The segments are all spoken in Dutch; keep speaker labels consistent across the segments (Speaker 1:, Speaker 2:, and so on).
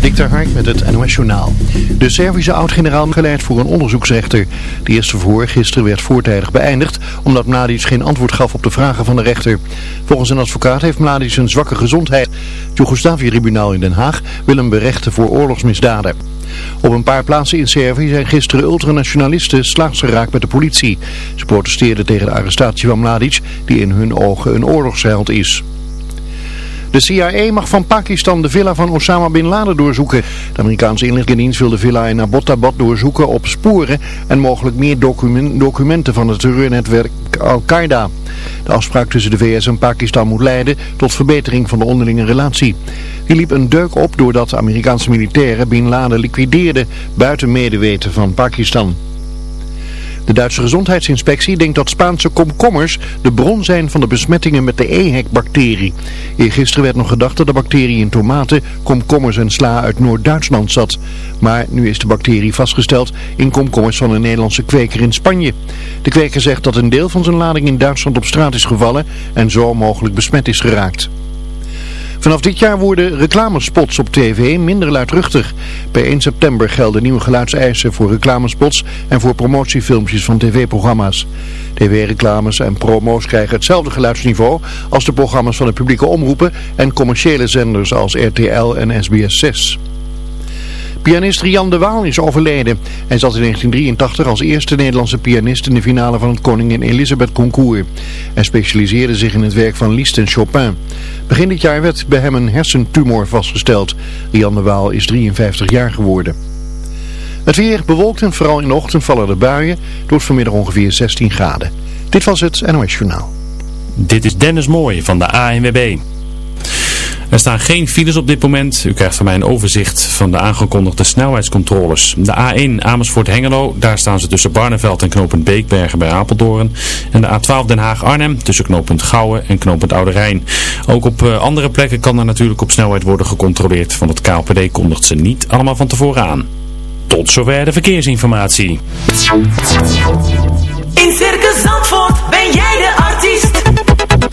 Speaker 1: Dikter Hark met het NOS Journaal. De Servische oud-generaal geleid voor een onderzoeksrechter. De eerste verhoor gisteren werd voortijdig beëindigd omdat Mladic geen antwoord gaf op de vragen van de rechter. Volgens een advocaat heeft Mladic een zwakke gezondheid. Het Joegoslavië-tribunaal in Den Haag wil hem berechten voor oorlogsmisdaden. Op een paar plaatsen in Servië zijn gisteren ultranationalisten slaags geraakt met de politie. Ze protesteerden tegen de arrestatie van Mladic, die in hun ogen een oorlogsheld is. De CIA mag van Pakistan de villa van Osama Bin Laden doorzoeken. De Amerikaanse inlichtingendienst wil de villa in Abbottabad doorzoeken op sporen en mogelijk meer documenten van het terreurnetwerk Al-Qaeda. De afspraak tussen de VS en Pakistan moet leiden tot verbetering van de onderlinge relatie. Die liep een deuk op doordat Amerikaanse militairen Bin Laden liquideerden buiten medeweten van Pakistan. De Duitse gezondheidsinspectie denkt dat Spaanse komkommers de bron zijn van de besmettingen met de EHEC-bacterie. Eergisteren werd nog gedacht dat de bacterie in tomaten, komkommers en sla uit Noord-Duitsland zat. Maar nu is de bacterie vastgesteld in komkommers van een Nederlandse kweker in Spanje. De kweker zegt dat een deel van zijn lading in Duitsland op straat is gevallen en zo mogelijk besmet is geraakt. Vanaf dit jaar worden reclamespots op tv minder luidruchtig. Per 1 september gelden nieuwe geluidseisen voor reclamespots en voor promotiefilmpjes van tv-programma's. TV-reclames en promo's krijgen hetzelfde geluidsniveau als de programma's van de publieke omroepen en commerciële zenders als RTL en SBS 6. Pianist Rian de Waal is overleden. Hij zat in 1983 als eerste Nederlandse pianist in de finale van het Koningin Elisabeth Concours. Hij specialiseerde zich in het werk van Liszt en Chopin. Begin dit jaar werd bij hem een hersentumor vastgesteld. Rian de Waal is 53 jaar geworden. Het weer bewolkt en vooral in de ochtend vallen de buien. Door vanmiddag ongeveer 16 graden. Dit was het NOS Journaal.
Speaker 2: Dit is Dennis Mooij van de ANWB. Er staan geen files op dit moment. U krijgt van mij een overzicht van de aangekondigde snelheidscontroles. De A1 Amersfoort-Hengelo, daar staan ze tussen Barneveld en knooppunt Beekbergen bij Apeldoorn. En de A12 Den Haag-Arnhem tussen knooppunt Gouwen en knooppunt Oude Rijn. Ook op eh, andere plekken kan er natuurlijk op snelheid worden gecontroleerd, want het KLPD kondigt ze niet allemaal van tevoren aan. Tot zover de verkeersinformatie.
Speaker 3: In Circus Zandvoort ben jij de artiest.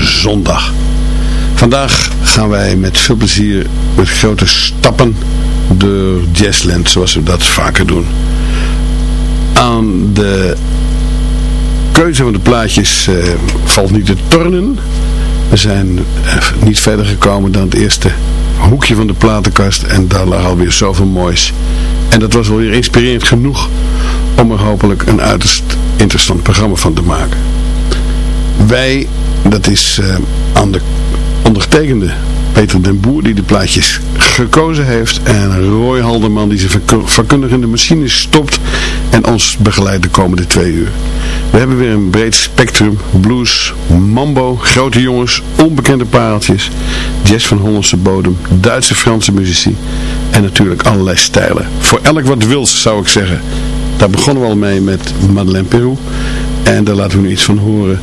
Speaker 4: Zondag. Vandaag gaan wij met veel plezier met grote stappen door Jazzland zoals we dat vaker doen. Aan de keuze van de plaatjes eh, valt niet te tornen. We zijn eh, niet verder gekomen dan het eerste hoekje van de platenkast en daar lag alweer zoveel moois. En dat was alweer inspirerend genoeg om er hopelijk een uiterst interessant programma van te maken. Wij, dat is eh, aan de ondergetekende Peter den Boer die de plaatjes gekozen heeft en Roy Halderman die zijn vakkundig in de machine stopt en ons begeleidt de komende twee uur. We hebben weer een breed spectrum, blues, mambo, grote jongens, onbekende pareltjes, jazz van Hollandse bodem, Duitse Franse muzici en natuurlijk allerlei stijlen. Voor elk wat wils zou ik zeggen. Daar begonnen we al mee met Madeleine Peru en daar laten we nu iets van horen.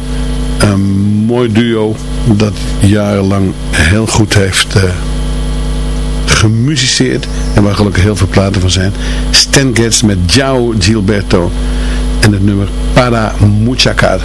Speaker 4: Een mooi duo dat jarenlang heel goed heeft uh, gemusiceerd en waar gelukkig heel veel platen van zijn. Stan Getz met João Gilberto en het nummer Para Muchacar.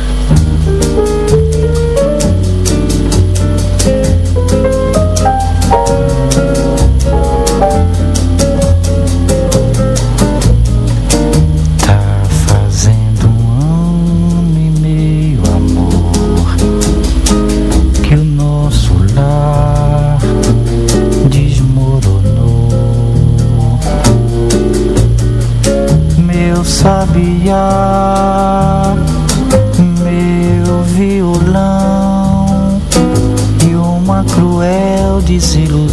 Speaker 5: Sabiá, meu violão e uma cruel desilusão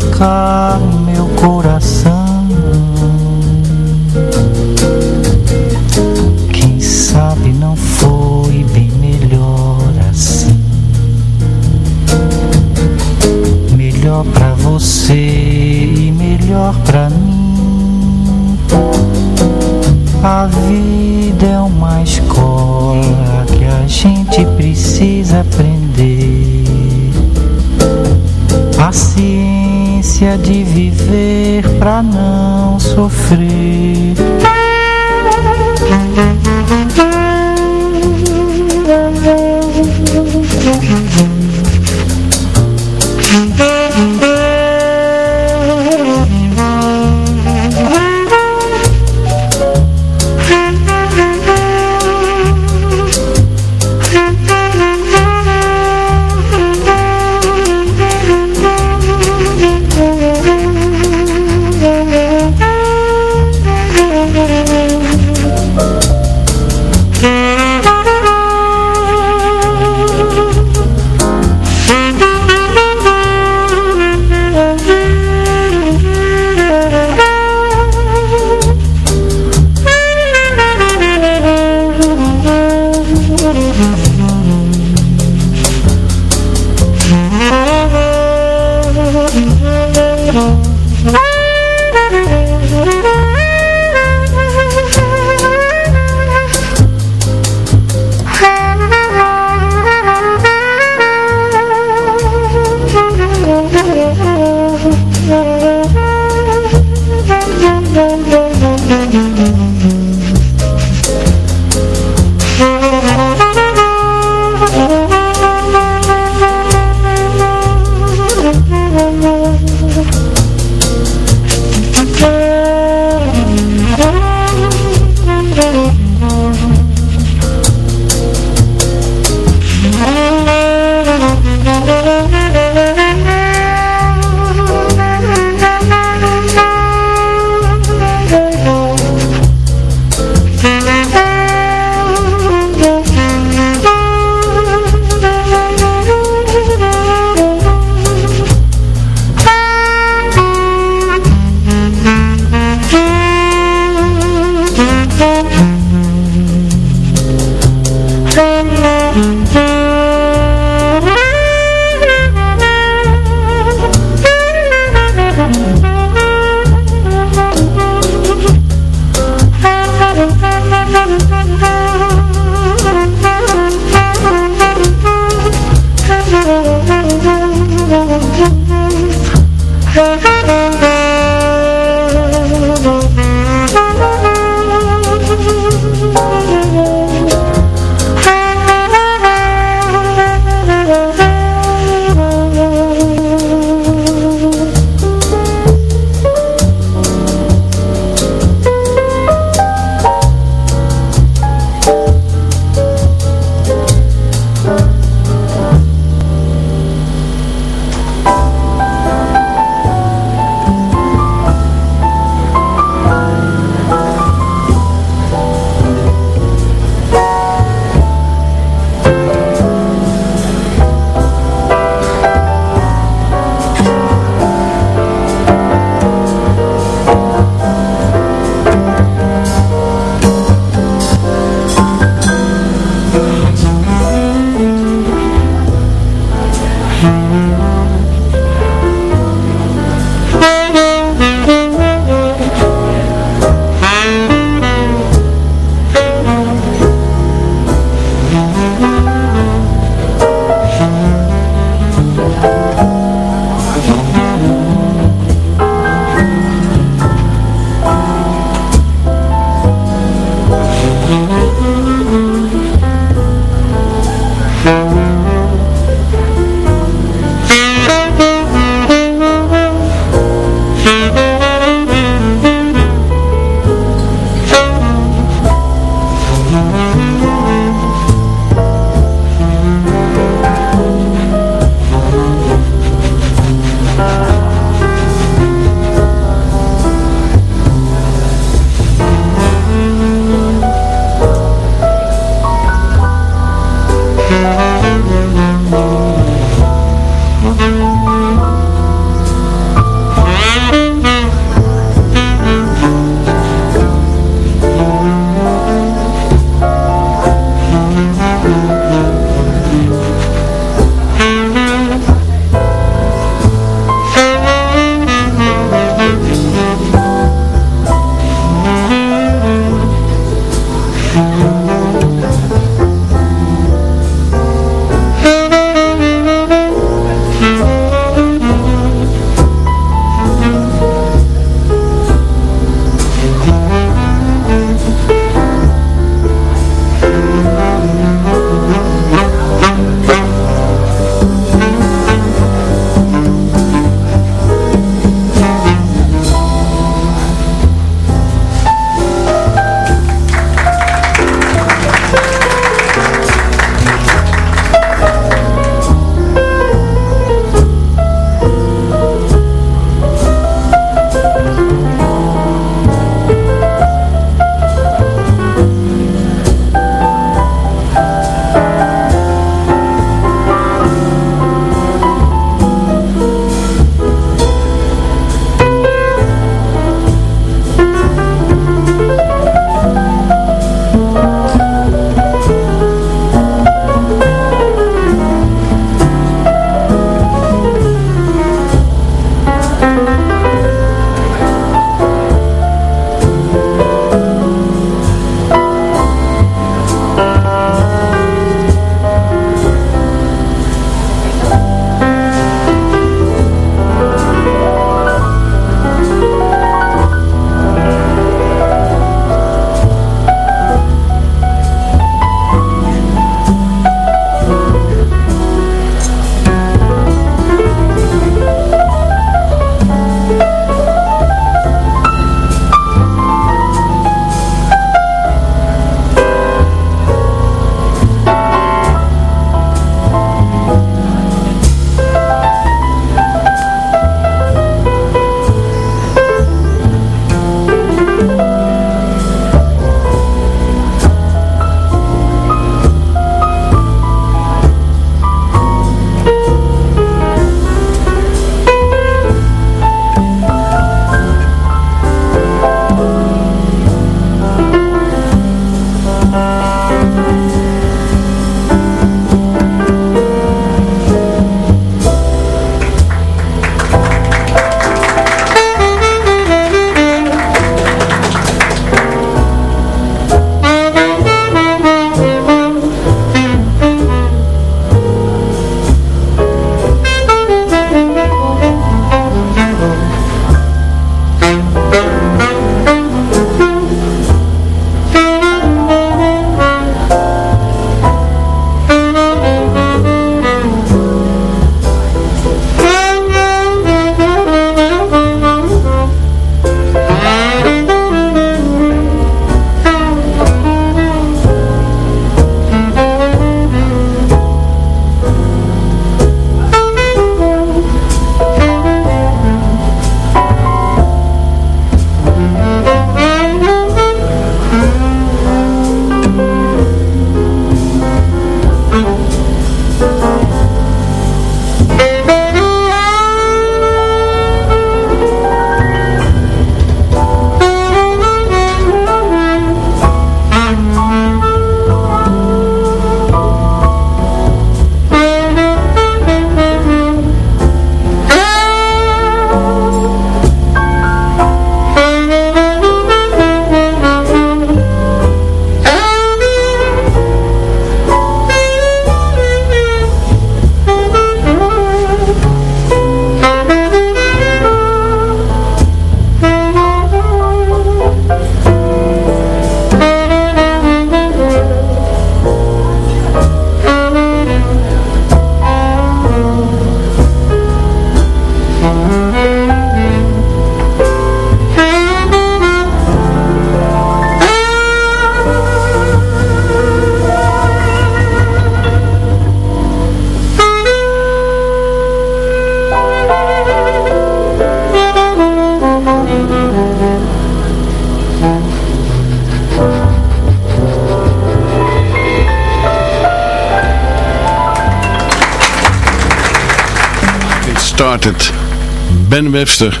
Speaker 4: Webster.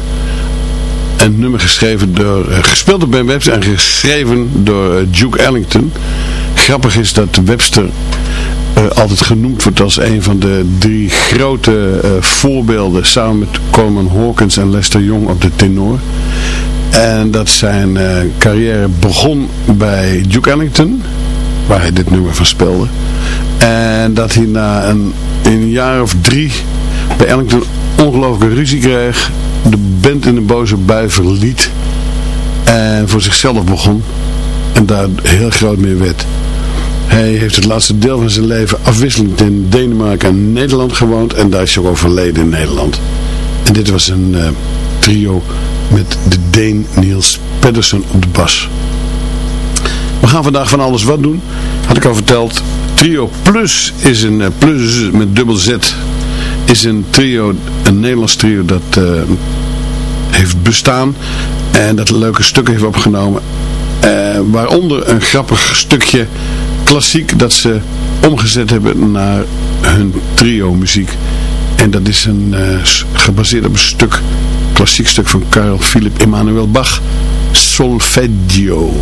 Speaker 4: Een nummer geschreven door, eh, gespeeld door Ben Webster en geschreven door eh, Duke Ellington. Grappig is dat Webster eh, altijd genoemd wordt als een van de drie grote voorbeelden samen met Coleman Hawkins en Lester Young op de tenor. En dat zijn carrière begon bij Duke Ellington, waar hij dit nummer van speelde. En dat hij na een, een jaar of drie bij Ellington ongelooflijke ruzie kreeg, de band in een boze bui verliet en voor zichzelf begon en daar heel groot mee werd. Hij heeft het laatste deel van zijn leven afwisselend in Denemarken en Nederland gewoond. En daar is hij ook overleden in Nederland. En dit was een eh, trio met de Deen Niels Pedersen op de bas. We gaan vandaag van alles wat doen. Had ik al verteld. Trio Plus is een eh, plus met dubbel Z. Is een trio, een Nederlands trio dat eh, heeft bestaan. En dat leuke stukken heeft opgenomen. Eh, waaronder een grappig stukje klassiek dat ze omgezet hebben naar hun trio muziek. En dat is een, eh, gebaseerd op een stuk, klassiek stuk van Karel Philipp Emanuel Bach, Solfeggio.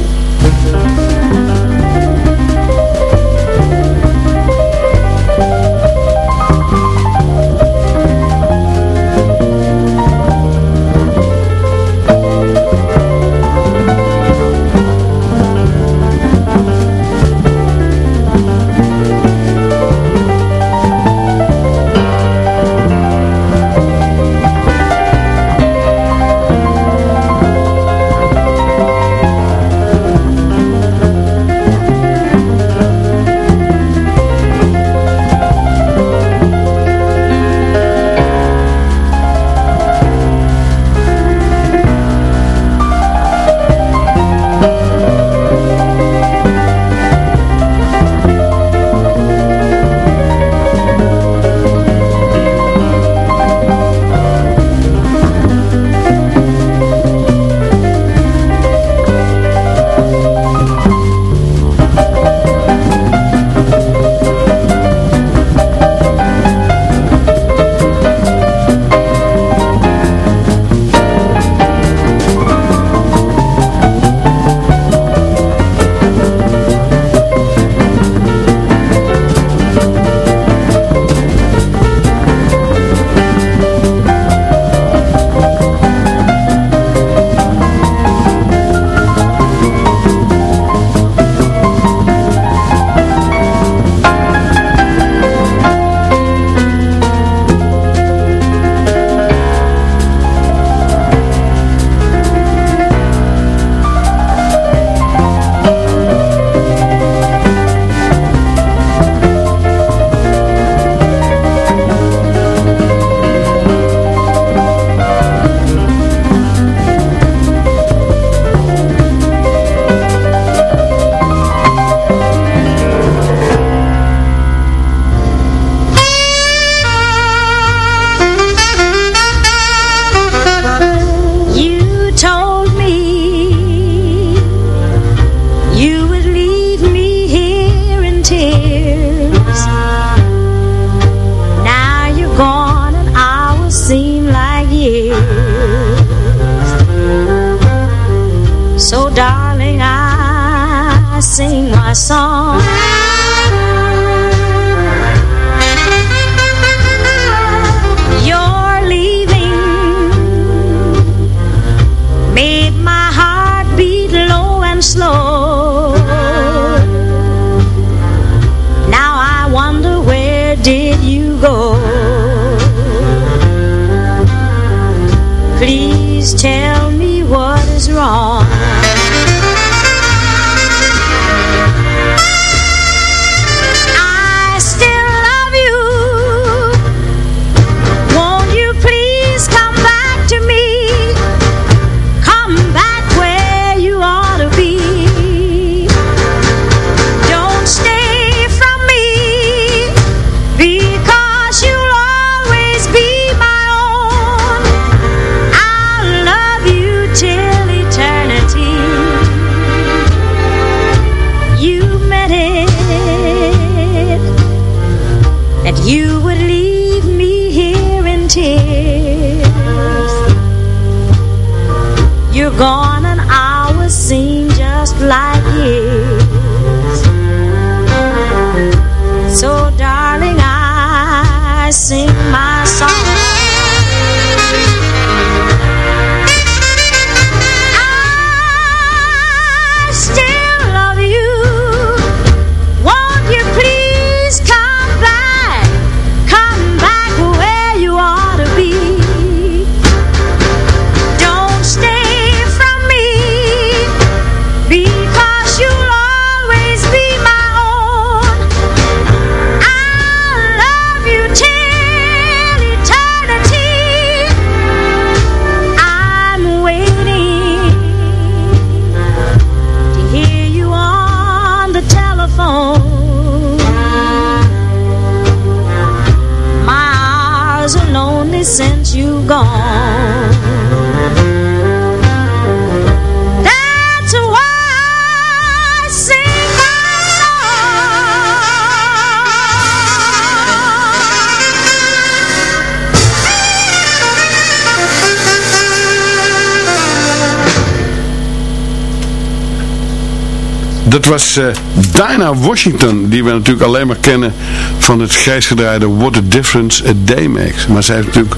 Speaker 4: Dat was eh, Dinah Washington, die we natuurlijk alleen maar kennen van het grijsgedraaide What a Difference a Day Makes. Maar zij heeft natuurlijk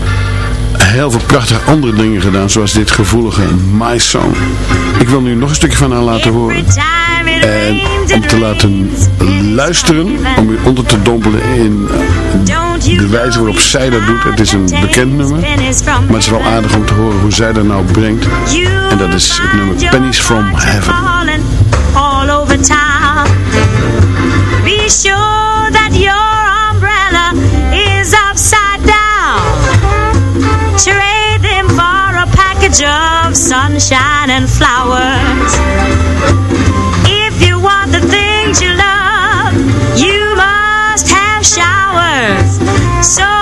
Speaker 4: heel veel prachtige andere dingen gedaan, zoals dit gevoelige My Song. Ik wil nu nog een stukje van haar laten horen. En om te laten luisteren, om u onder te dompelen in eh, de wijze waarop zij dat doet. Het is een bekend nummer, maar het is wel aardig om te horen hoe zij dat nou brengt. En dat is het nummer Pennies from Heaven.
Speaker 6: Be sure that your umbrella is upside down. Trade them for a package of sunshine and flowers. If you want the things you love, you must have showers. So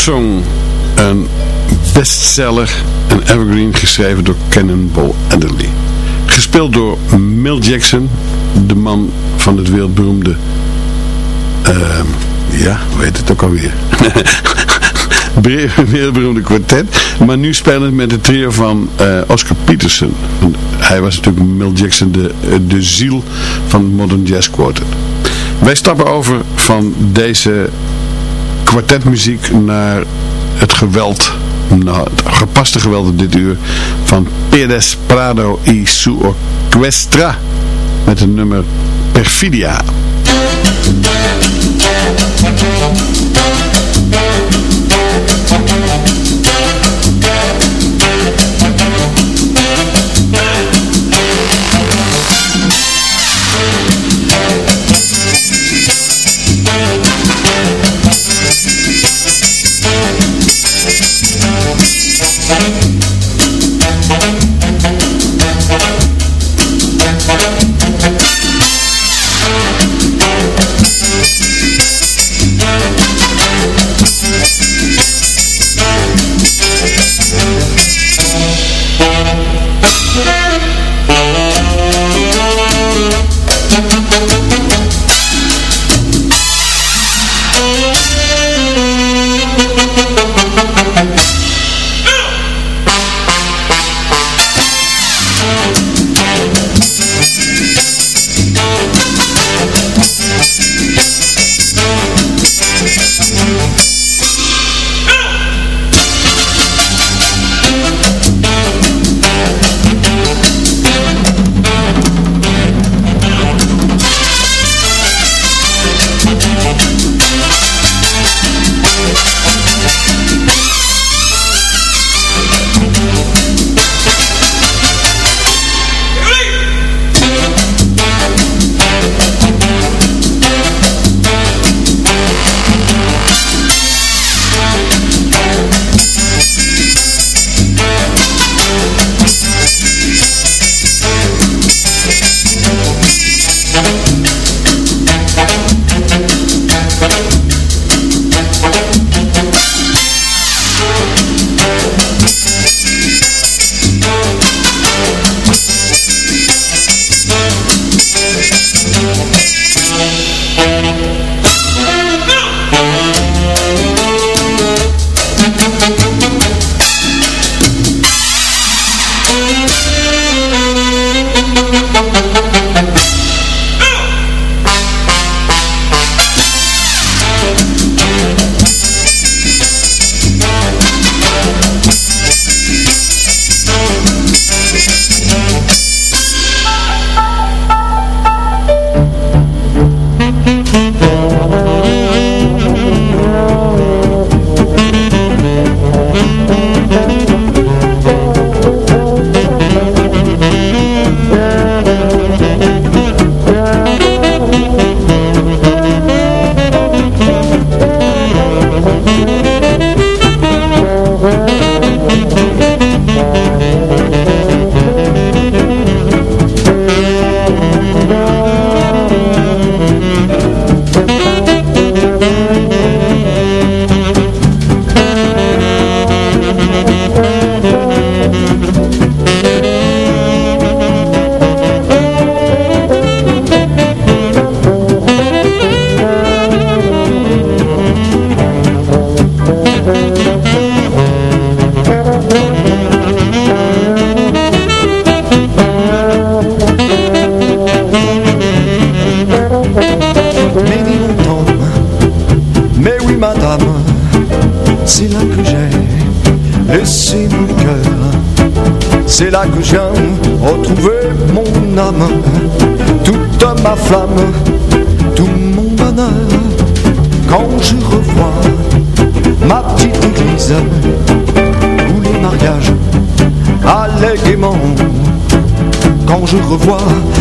Speaker 4: Song. Een bestseller, een evergreen geschreven door Cannonball Adderley. Gespeeld door Mel Jackson, de man van het wereldberoemde... ehm, ja, hoe heet het ook alweer? wereldberoemde kwartet. Maar nu spelen met het trio van eh, Oscar Peterson. Hij was natuurlijk Mel Jackson, de, de ziel van Modern Jazz Quartet. Wij stappen over van deze kwartetmuziek naar het geweld, nou, het gepaste geweld op dit uur van Perez Prado y su orquestra met het nummer Perfidia.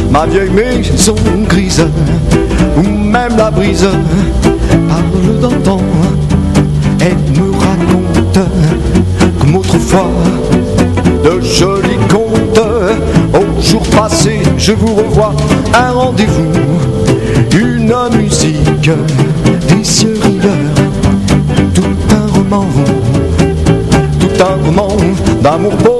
Speaker 7: Ma vieille maison grise, où même la brise parle d'antan, elle me raconte comme autrefois de jolis contes. Au jour passé, je vous revois un rendez-vous, une musique, des cieux rieurs, tout un roman, tout un roman d'amour poétique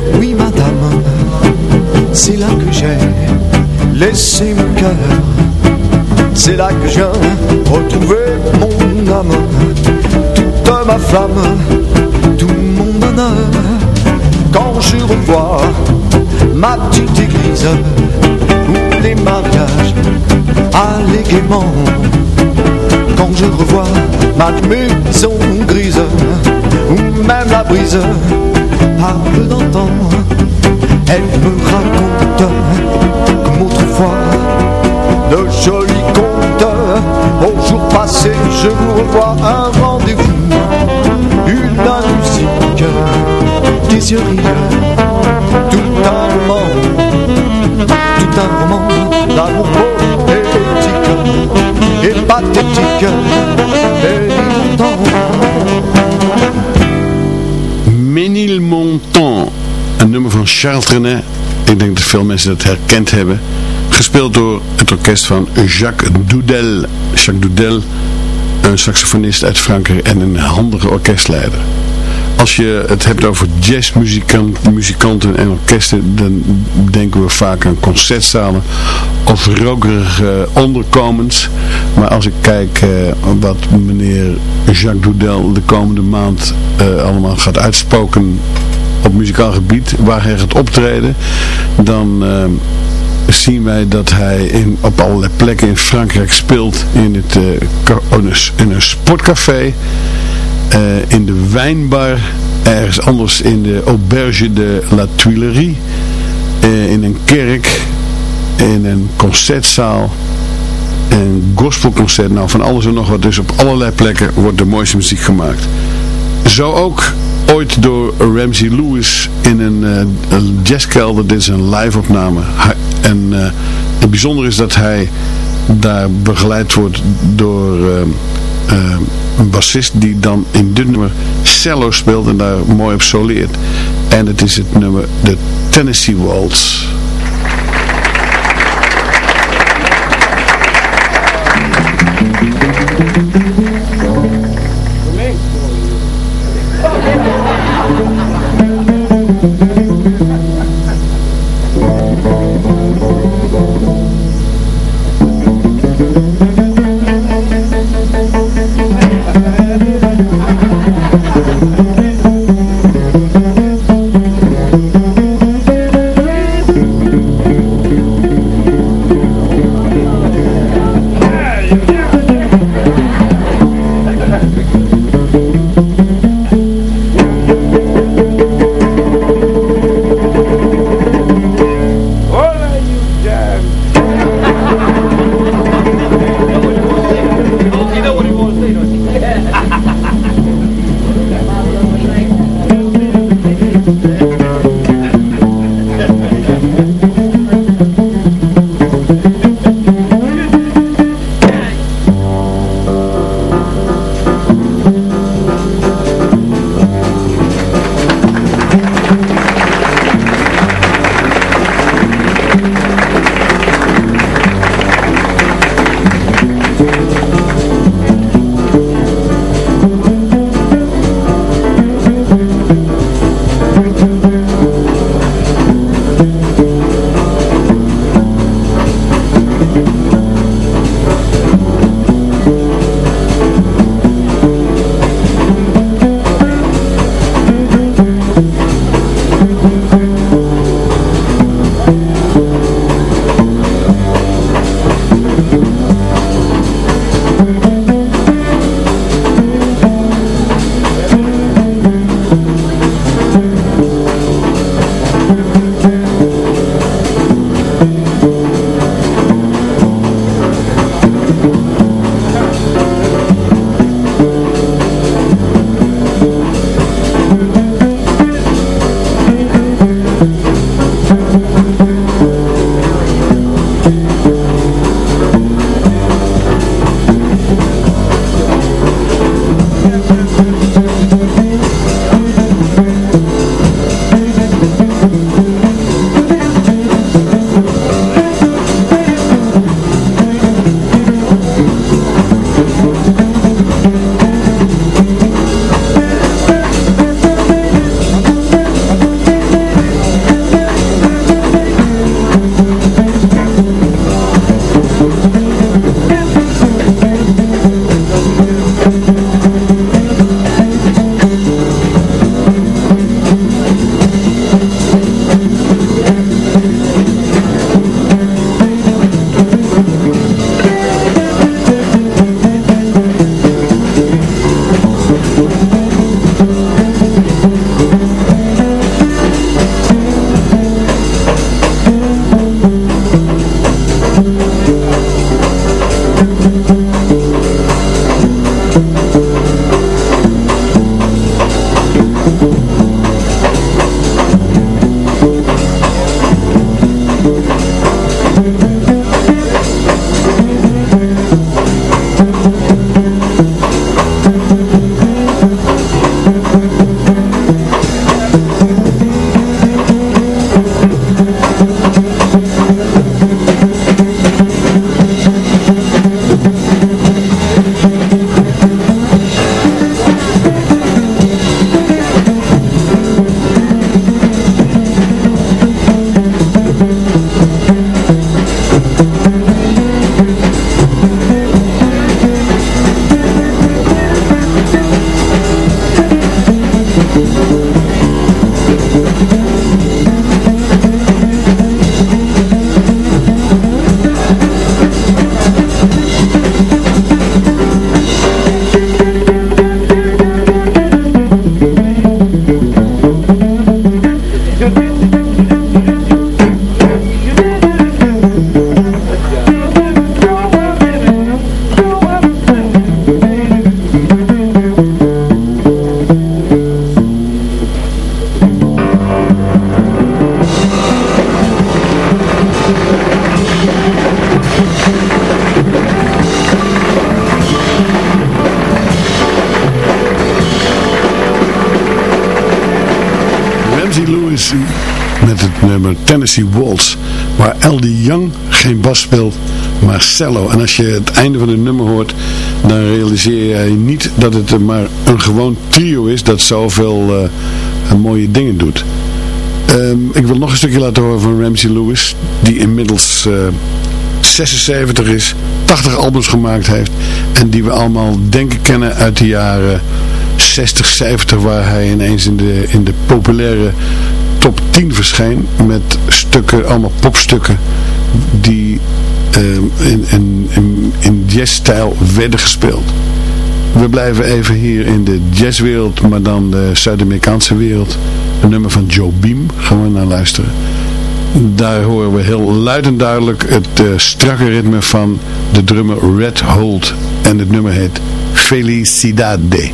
Speaker 7: mais oui madame, c'est là que j'ai laissé mon cœur. C'est là que je viens retrouver mon âme, toute ma flamme, tout mon bonheur. Quand je revois ma petite église, où les mariages allaient gaiement. Quand je revois ma maison grise, ou même la brise parle d'antan, elle me raconte comme autrefois de jolis contes. Au jour passé, je vous revois un rendez-vous, une musique, des yeux rieurs, tout un roman, tout un roman d'amour poétique et pathétique, et longtemps.
Speaker 4: Ménilmontant, een nummer van Charles Trenet. Ik denk dat veel mensen dat herkend hebben. Gespeeld door het orkest van Jacques Doudel. Jacques Doudel, een saxofonist uit Frankrijk en een handige orkestleider. Als je het hebt over jazzmuzikanten muzikanten en orkesten, dan denken we vaak aan concertzalen of rokerige onderkomens. Maar als ik kijk eh, wat meneer Jacques Doudel de komende maand eh, allemaal gaat uitspoken op muzikaal gebied, waar hij gaat optreden, dan eh, zien wij dat hij in, op allerlei plekken in Frankrijk speelt. In, het, in een, sportcafé, in de wijnbar, ergens anders in de Auberge de la Tuilerie, eh, in een kerk, in een concertzaal, een gospelconcert. Nou, van alles en nog wat. Dus op allerlei plekken wordt de mooiste muziek gemaakt. Zo ook ooit door Ramsey Lewis in een, eh, een jazzkelder. Dit is een live opname. En eh, het bijzondere is dat hij daar begeleid wordt door eh, eh, een bassist die dan in dit nummer cello speelt en daar mooi op soleert. En het is het nummer de Tennessee Waltz. Cello. En als je het einde van het nummer hoort, dan realiseer je niet dat het maar een gewoon trio is dat zoveel uh, mooie dingen doet. Um, ik wil nog een stukje laten horen van Ramsey Lewis, die inmiddels uh, 76 is, 80 albums gemaakt heeft en die we allemaal denken kennen uit de jaren 60, 70 waar hij ineens in de, in de populaire top 10 verscheen met stukken, allemaal popstukken die in, in, in, in jazzstijl werden gespeeld. We blijven even hier in de jazzwereld, maar dan de Zuid-Amerikaanse wereld. Een nummer van Joe Beam, gaan we naar luisteren. Daar horen we heel luid en duidelijk het uh, strakke ritme van de drummer Red Holt. En het nummer heet Felicidade.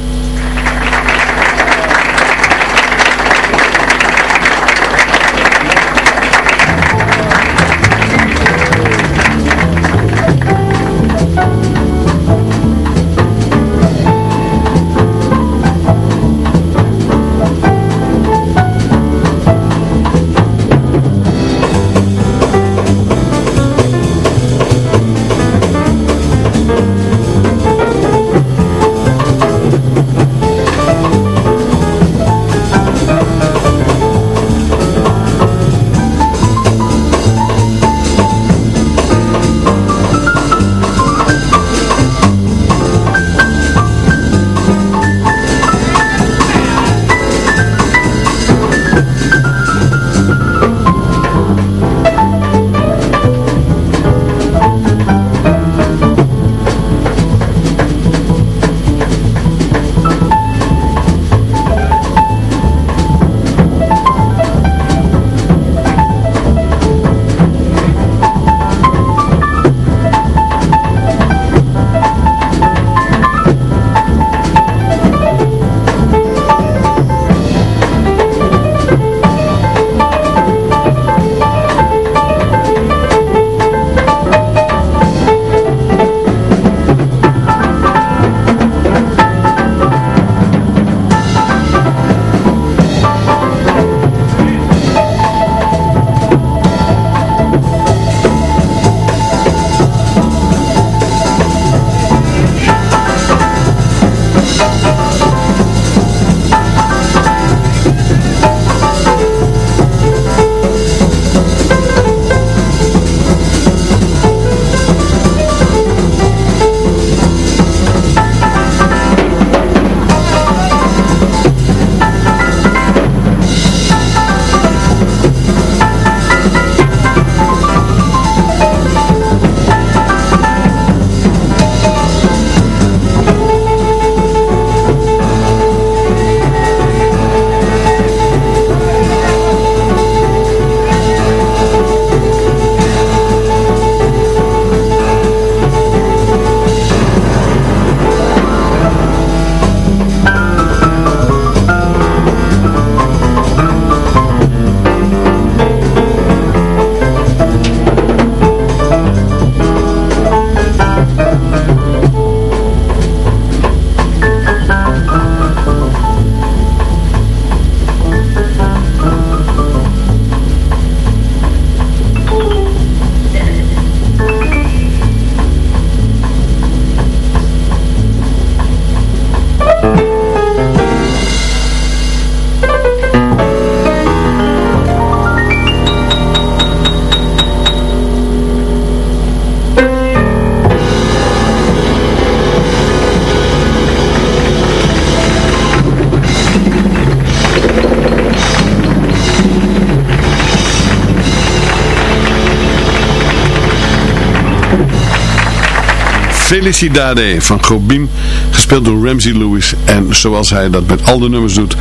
Speaker 4: Felicidade van Gobim, gespeeld door Ramsey Lewis. En zoals hij dat met al de nummers doet,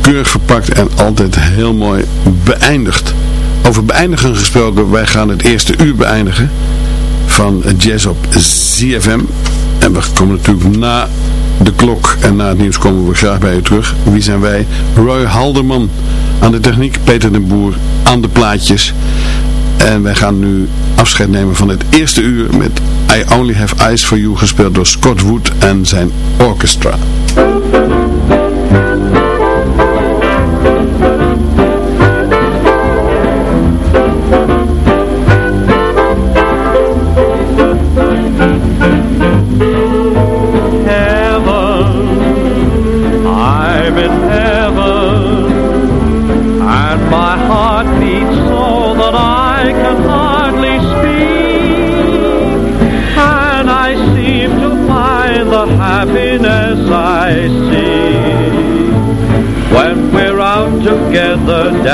Speaker 4: keurig verpakt en altijd heel mooi beëindigd. Over beëindigen gesproken, wij gaan het eerste uur beëindigen van Jazz op ZFM. En we komen natuurlijk na de klok en na het nieuws komen we graag bij u terug. Wie zijn wij? Roy Halderman aan de techniek, Peter den Boer aan de plaatjes. En wij gaan nu afscheid nemen van het eerste uur met I Only Have Eyes For You gespeeld door Scott Wood en zijn orchestra.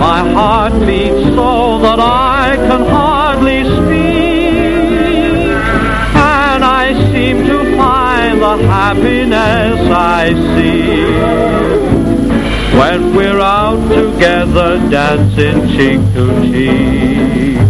Speaker 8: my heart beats so that I can hardly speak. And I seem to find the happiness I see when we're out together dancing cheek to cheek.